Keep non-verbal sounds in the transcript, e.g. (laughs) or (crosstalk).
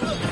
Look. (laughs)